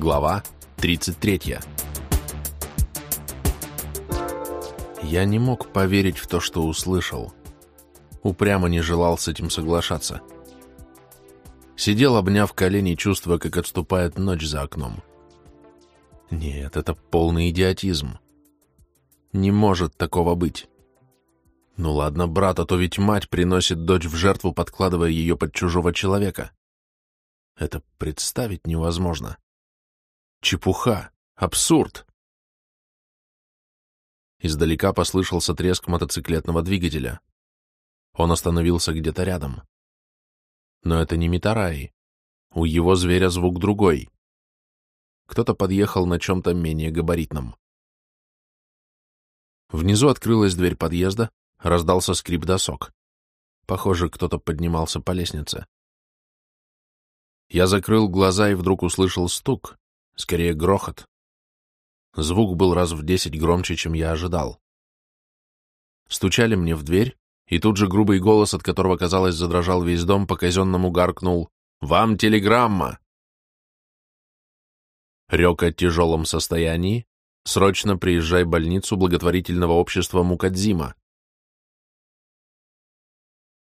Глава 33. Я не мог поверить в то, что услышал. Упрямо не желал с этим соглашаться. Сидел, обняв колени, чувствуя, как отступает ночь за окном. Нет, это полный идиотизм. Не может такого быть. Ну ладно, брат, а то ведь мать приносит дочь в жертву, подкладывая ее под чужого человека. Это представить невозможно. Чепуха, абсурд. Издалека послышался треск мотоциклетного двигателя. Он остановился где-то рядом. Но это не Митараи. У его зверя звук другой. Кто-то подъехал на чем-то менее габаритном. Внизу открылась дверь подъезда, раздался скрип досок. Похоже, кто-то поднимался по лестнице. Я закрыл глаза и вдруг услышал стук, скорее грохот. Звук был раз в десять громче, чем я ожидал. Стучали мне в дверь, и тут же грубый голос, от которого, казалось, задрожал весь дом, по-казенному гаркнул «Вам телеграмма!» Рек о тяжелом состоянии, срочно приезжай в больницу благотворительного общества Мукадзима.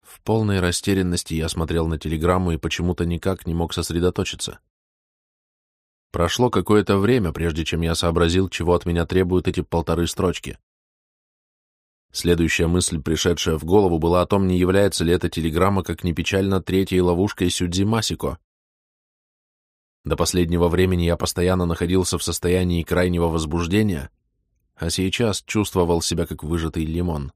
В полной растерянности я смотрел на телеграмму и почему-то никак не мог сосредоточиться. Прошло какое-то время, прежде чем я сообразил, чего от меня требуют эти полторы строчки. Следующая мысль, пришедшая в голову, была о том, не является ли эта телеграмма, как ни печально, третьей ловушкой Сюдзи Масико. До последнего времени я постоянно находился в состоянии крайнего возбуждения, а сейчас чувствовал себя как выжатый лимон.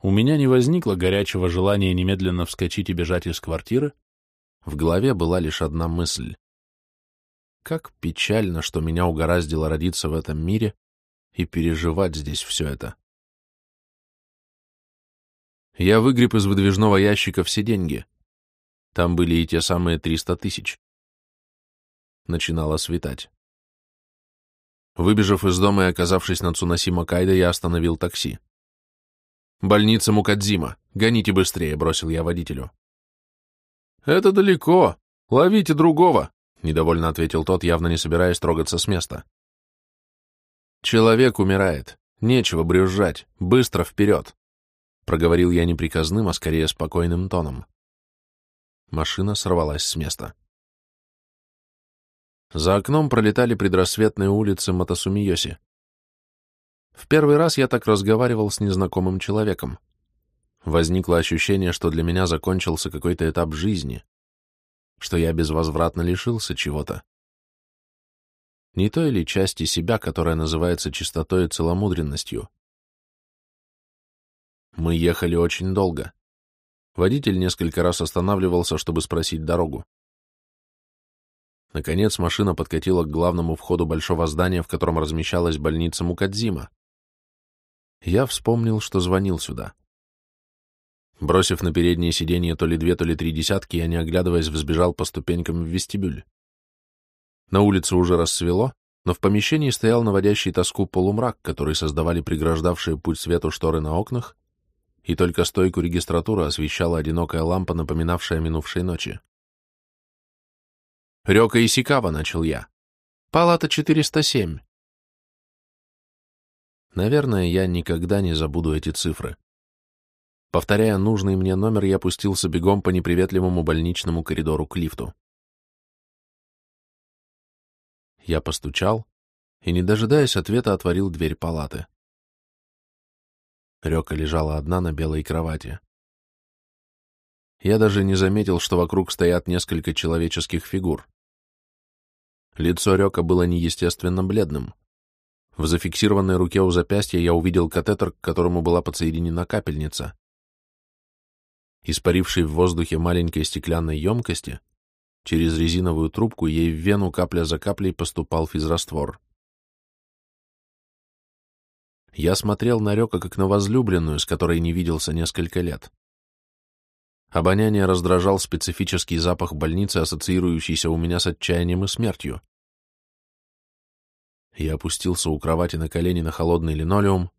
У меня не возникло горячего желания немедленно вскочить и бежать из квартиры. В голове была лишь одна мысль. Как печально, что меня угораздило родиться в этом мире и переживать здесь все это. Я выгреб из выдвижного ящика все деньги. Там были и те самые триста тысяч. Начинало светать. Выбежав из дома и оказавшись на Цунасима Кайда, я остановил такси. «Больница Мукадзима. Гоните быстрее», — бросил я водителю. «Это далеко. Ловите другого», — недовольно ответил тот, явно не собираясь трогаться с места. «Человек умирает. Нечего брюзжать. Быстро вперед!» Проговорил я неприказным, а скорее спокойным тоном. Машина сорвалась с места. За окном пролетали предрассветные улицы Матасумиоси. В первый раз я так разговаривал с незнакомым человеком. Возникло ощущение, что для меня закончился какой-то этап жизни, что я безвозвратно лишился чего-то. Не той ли части себя, которая называется чистотой и целомудренностью? Мы ехали очень долго. Водитель несколько раз останавливался, чтобы спросить дорогу. Наконец машина подкатила к главному входу большого здания, в котором размещалась больница Мукадзима я вспомнил, что звонил сюда. Бросив на переднее сиденье то ли две, то ли три десятки, я, не оглядываясь, взбежал по ступенькам в вестибюль. На улице уже рассвело, но в помещении стоял наводящий тоску полумрак, который создавали преграждавшие путь свету шторы на окнах, и только стойку регистратуры освещала одинокая лампа, напоминавшая минувшей ночи. «Рёка Исикава», — начал я. «Палата 407. Наверное, я никогда не забуду эти цифры. Повторяя нужный мне номер, я пустился бегом по неприветливому больничному коридору к лифту. Я постучал и, не дожидаясь ответа, отворил дверь палаты. Рёка лежала одна на белой кровати. Я даже не заметил, что вокруг стоят несколько человеческих фигур. Лицо Рёка было неестественно бледным. В зафиксированной руке у запястья я увидел катетер, к которому была подсоединена капельница. Испаривший в воздухе маленькой стеклянной емкости, через резиновую трубку ей в вену капля за каплей поступал физраствор. Я смотрел на Рёка как на возлюбленную, с которой не виделся несколько лет. Обоняние раздражал специфический запах больницы, ассоциирующийся у меня с отчаянием и смертью. Я опустился у кровати на колени на холодный линолеум,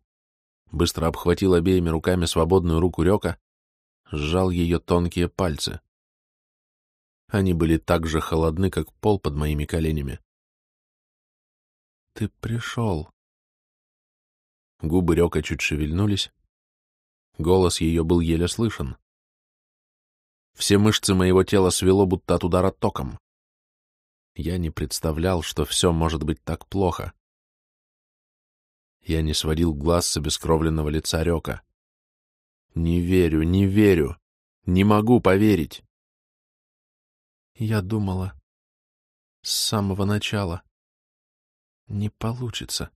быстро обхватил обеими руками свободную руку Рёка, сжал ее тонкие пальцы. Они были так же холодны, как пол под моими коленями. «Ты пришел». Губы Рёка чуть шевельнулись. Голос ее был еле слышен. Все мышцы моего тела свело, будто от удара током. Я не представлял, что все может быть так плохо. Я не сводил глаз с обескровленного лица Рёка. Не верю, не верю. Не могу поверить. Я думала с самого начала. Не получится.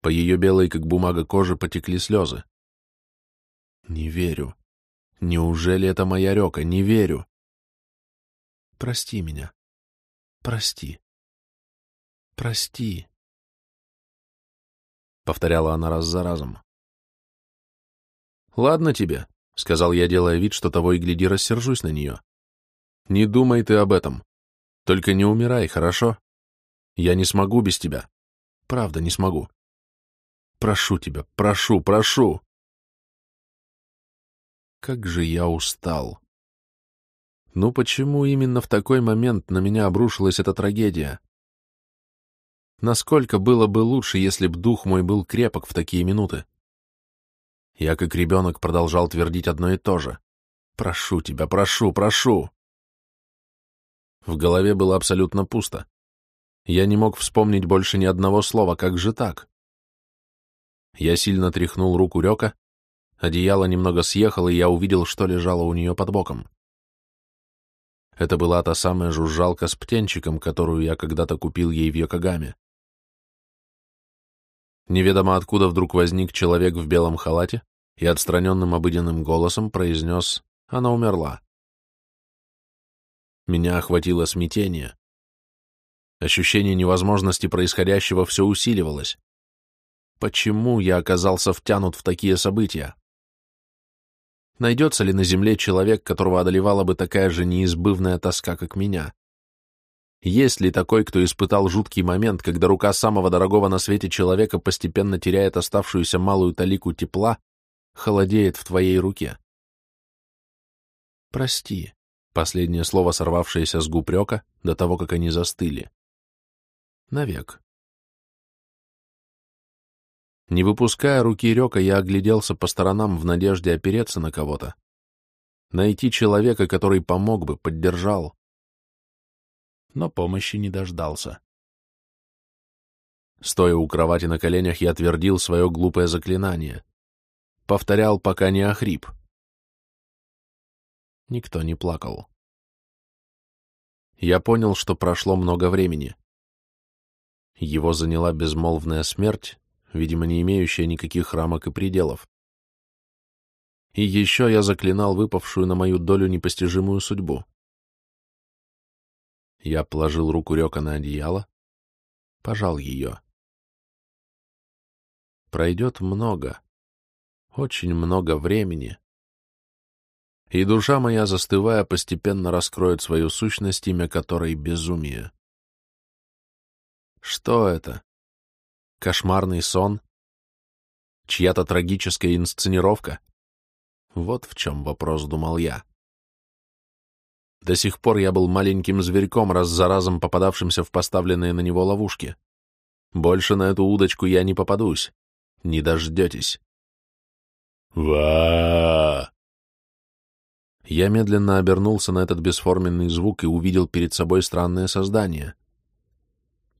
По ее белой, как бумага кожи, потекли слезы. Не верю. Неужели это моя Рёка? Не верю. Прости меня. Прости. Прости. Повторяла она раз за разом. Ладно тебе, сказал я, делая вид, что того и гляди рассержусь на нее. Не думай ты об этом. Только не умирай, хорошо? Я не смогу без тебя. Правда, не смогу. Прошу тебя, прошу, прошу. Как же я устал. Ну почему именно в такой момент на меня обрушилась эта трагедия? Насколько было бы лучше, если б дух мой был крепок в такие минуты? Я, как ребенок, продолжал твердить одно и то же. «Прошу тебя, прошу, прошу!» В голове было абсолютно пусто. Я не мог вспомнить больше ни одного слова, как же так? Я сильно тряхнул руку Рёка, Одеяло немного съехало, и я увидел, что лежало у нее под боком. Это была та самая жужжалка с птенчиком, которую я когда-то купил ей в Йокогаме. Неведомо откуда вдруг возник человек в белом халате и отстраненным обыденным голосом произнес «Она умерла». Меня охватило смятение. Ощущение невозможности происходящего все усиливалось. Почему я оказался втянут в такие события? Найдется ли на земле человек, которого одолевала бы такая же неизбывная тоска, как меня? Есть ли такой, кто испытал жуткий момент, когда рука самого дорогого на свете человека постепенно теряет оставшуюся малую талику тепла, холодеет в твоей руке? Прости, последнее слово, сорвавшееся с губ Рёка, до того, как они застыли. Навек. Не выпуская руки Рёка, я огляделся по сторонам в надежде опереться на кого-то. Найти человека, который помог бы, поддержал. Но помощи не дождался. Стоя у кровати на коленях, я твердил свое глупое заклинание. Повторял, пока не охрип. Никто не плакал. Я понял, что прошло много времени. Его заняла безмолвная смерть, видимо, не имеющая никаких рамок и пределов. И еще я заклинал выпавшую на мою долю непостижимую судьбу. Я положил руку Река на одеяло, пожал ее. Пройдет много, очень много времени, и душа моя, застывая, постепенно раскроет свою сущность, имя которой — безумие. Что это? Кошмарный сон? Чья-то трагическая инсценировка? Вот в чем вопрос, думал я. До сих пор я был маленьким зверьком, раз за разом попадавшимся в поставленные на него ловушки. Больше на эту удочку я не попадусь. Не дождетесь. ва Я медленно обернулся на этот бесформенный звук и увидел перед собой странное создание.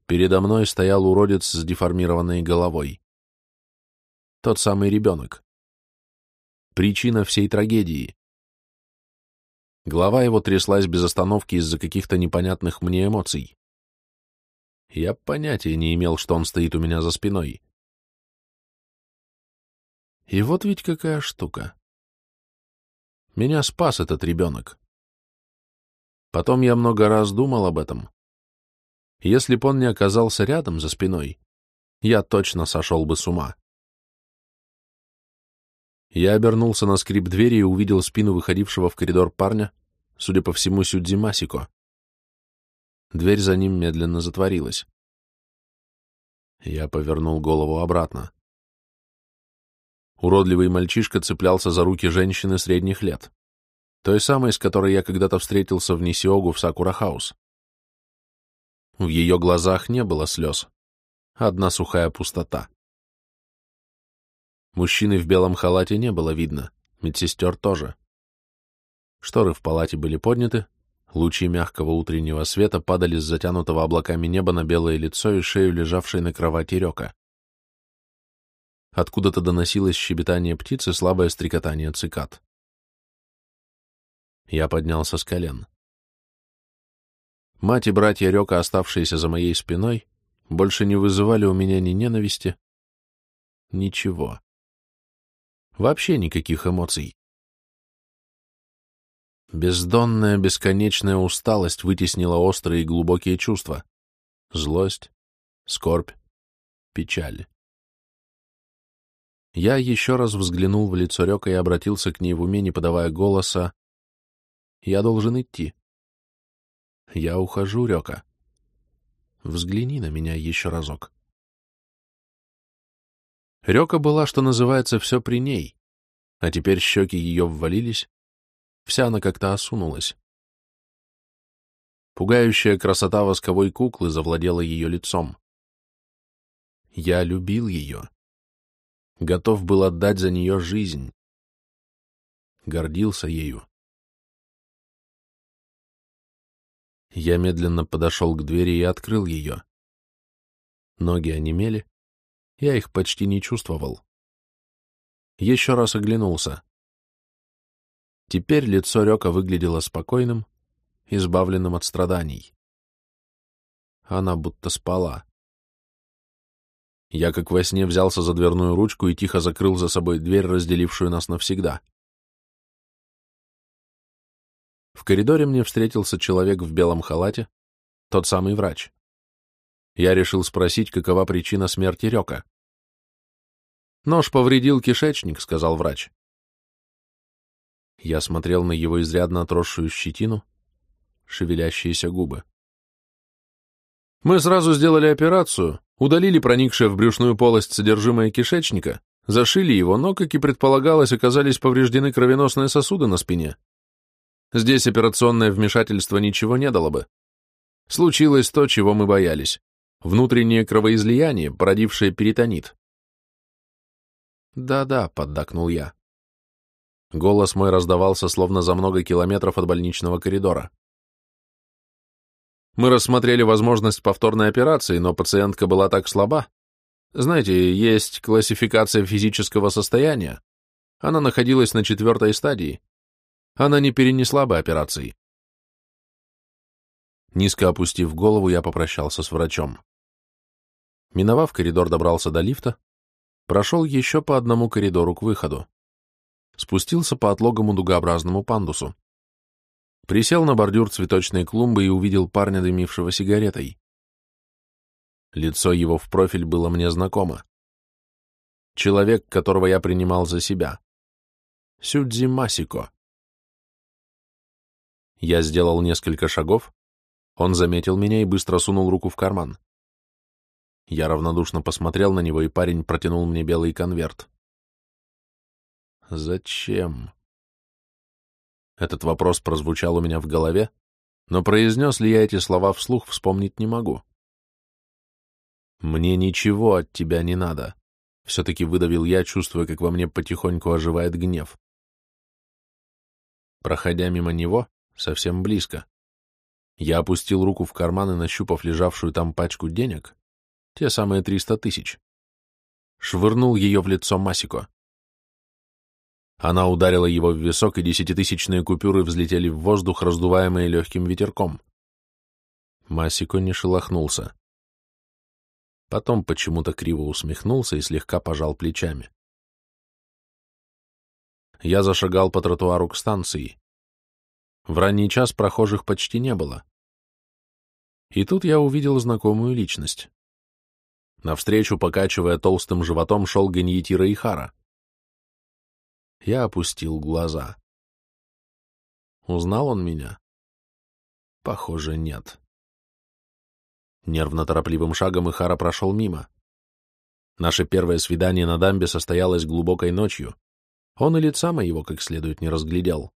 Передо мной стоял уродец с деформированной головой. Тот самый ребенок. Причина всей трагедии. Голова его тряслась без остановки из-за каких-то непонятных мне эмоций. Я понятия не имел, что он стоит у меня за спиной. И вот ведь какая штука. Меня спас этот ребенок. Потом я много раз думал об этом. Если б он не оказался рядом за спиной, я точно сошел бы с ума. Я обернулся на скрип двери и увидел спину выходившего в коридор парня, судя по всему, Сюдзи Масико. Дверь за ним медленно затворилась. Я повернул голову обратно. Уродливый мальчишка цеплялся за руки женщины средних лет. той самой, с которой я когда-то встретился в Нисиогу в Сакура-хаус. В ее глазах не было слез, одна сухая пустота. Мужчины в белом халате не было видно, медсестер тоже. Шторы в палате были подняты, лучи мягкого утреннего света падали с затянутого облаками неба на белое лицо и шею лежавшей на кровати Река. Откуда-то доносилось щебетание птиц и слабое стрекотание цикад. Я поднялся с колен. Мать и братья Река, оставшиеся за моей спиной, больше не вызывали у меня ни ненависти, ничего. Вообще никаких эмоций. Бездонная, бесконечная усталость вытеснила острые и глубокие чувства. Злость, скорбь, печаль. Я еще раз взглянул в лицо Река и обратился к ней в уме, не подавая голоса. «Я должен идти». «Я ухожу, Река. Взгляни на меня еще разок». Река была, что называется, все при ней, а теперь щеки ее ввалились, вся она как-то осунулась. Пугающая красота восковой куклы завладела ее лицом. Я любил ее готов был отдать за нее жизнь. Гордился ею. Я медленно подошел к двери и открыл ее. Ноги онемели, я их почти не чувствовал. Еще раз оглянулся. Теперь лицо Река выглядело спокойным, избавленным от страданий. Она будто спала. Я как во сне взялся за дверную ручку и тихо закрыл за собой дверь, разделившую нас навсегда. В коридоре мне встретился человек в белом халате, тот самый врач. Я решил спросить, какова причина смерти Река. «Нож повредил кишечник», — сказал врач. Я смотрел на его изрядно отросшую щетину, шевелящиеся губы. «Мы сразу сделали операцию, удалили проникшее в брюшную полость содержимое кишечника, зашили его, но, как и предполагалось, оказались повреждены кровеносные сосуды на спине. Здесь операционное вмешательство ничего не дало бы. Случилось то, чего мы боялись. Внутреннее кровоизлияние, породившее перитонит. «Да-да», — поддакнул я. Голос мой раздавался словно за много километров от больничного коридора. Мы рассмотрели возможность повторной операции, но пациентка была так слаба. Знаете, есть классификация физического состояния. Она находилась на четвертой стадии. Она не перенесла бы операции. Низко опустив голову, я попрощался с врачом. Миновав коридор, добрался до лифта, прошел еще по одному коридору к выходу. Спустился по отлогому дугообразному пандусу. Присел на бордюр цветочной клумбы и увидел парня, дымившего сигаретой. Лицо его в профиль было мне знакомо. Человек, которого я принимал за себя. Сюдзи Масико. Я сделал несколько шагов, он заметил меня и быстро сунул руку в карман. Я равнодушно посмотрел на него, и парень протянул мне белый конверт. «Зачем?» Этот вопрос прозвучал у меня в голове, но произнес ли я эти слова вслух, вспомнить не могу. «Мне ничего от тебя не надо», — все-таки выдавил я, чувствуя, как во мне потихоньку оживает гнев. Проходя мимо него, совсем близко, я опустил руку в карман и, нащупав лежавшую там пачку денег, те самые триста тысяч, швырнул ее в лицо Масико. Она ударила его в висок, и десятитысячные купюры взлетели в воздух, раздуваемые легким ветерком. Масико не шелохнулся. Потом почему-то криво усмехнулся и слегка пожал плечами. Я зашагал по тротуару к станции. В ранний час прохожих почти не было. И тут я увидел знакомую личность. Навстречу, покачивая толстым животом, шел Ганьетира Ихара. Я опустил глаза. Узнал он меня? Похоже, нет. Нервно-торопливым шагом Ихара прошел мимо. Наше первое свидание на дамбе состоялось глубокой ночью. Он и лица моего как следует не разглядел.